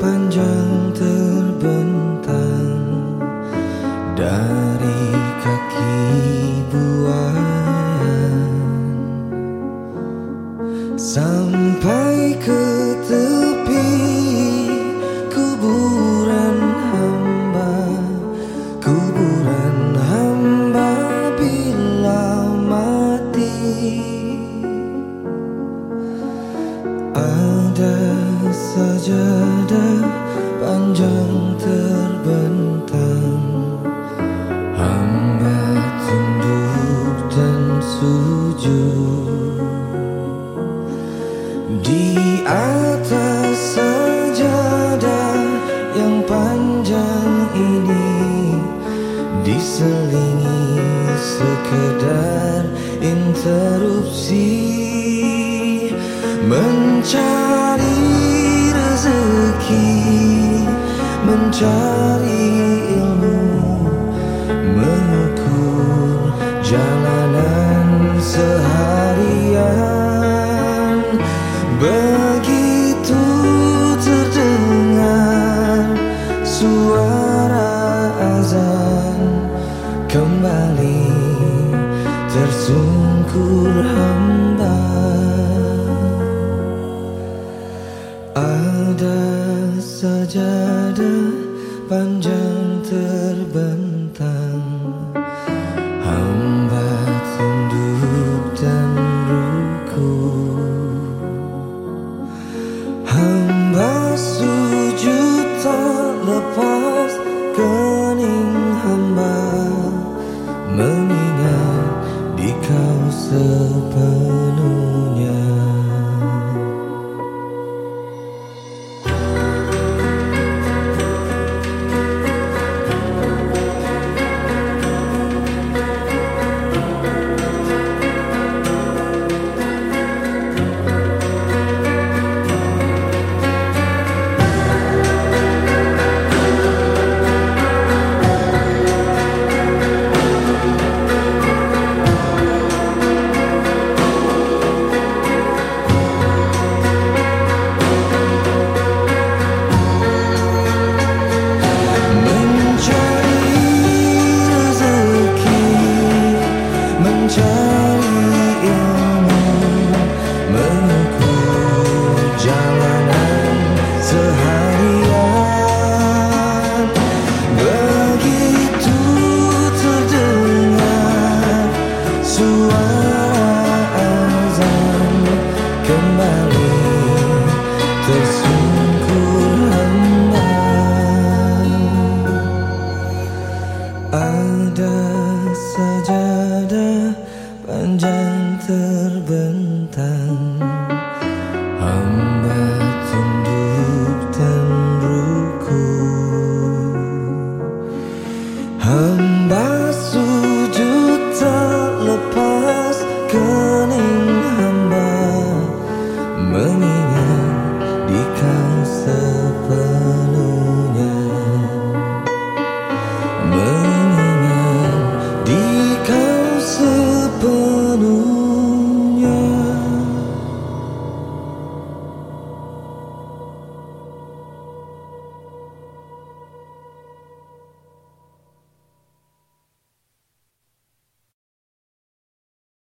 panjang terbentang dari kaki buaya sampai ke tepi kuburan hamba kuburan hamba bila mati. Sajadah panjang terbentang. Hamba tunduk dan sujud. Di atas sajadah yang panjang ini Diselingi sekedar interupsi. Mencari Begitu terdengar suara azan Kembali tersungkur hamba. Ada sajadah panjang terbentang sajadah panjang terbentang